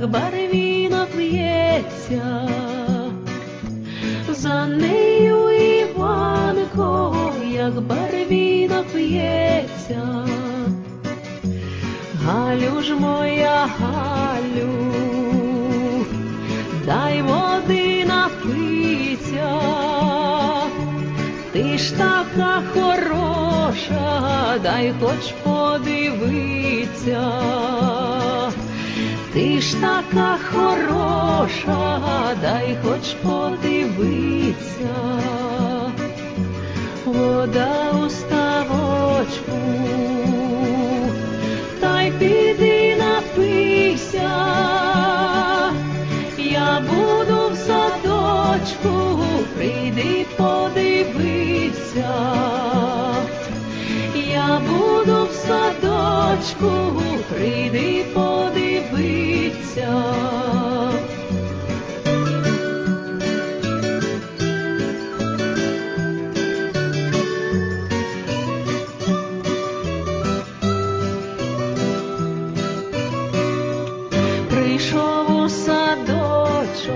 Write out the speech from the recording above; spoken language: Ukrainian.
як барвіно плється, за нею Іванко, як барвіно п'ється, Галю ж моя Галю, дай води напиться, ти ж така хороша, дай хоч подивиться ти ж така хороша, дай хоч подивиться, вода у ставочку та й піди напийся, я буду в садочку, прийди подивися, я буду в садочку, прийди подивися. Прийшов у садочок,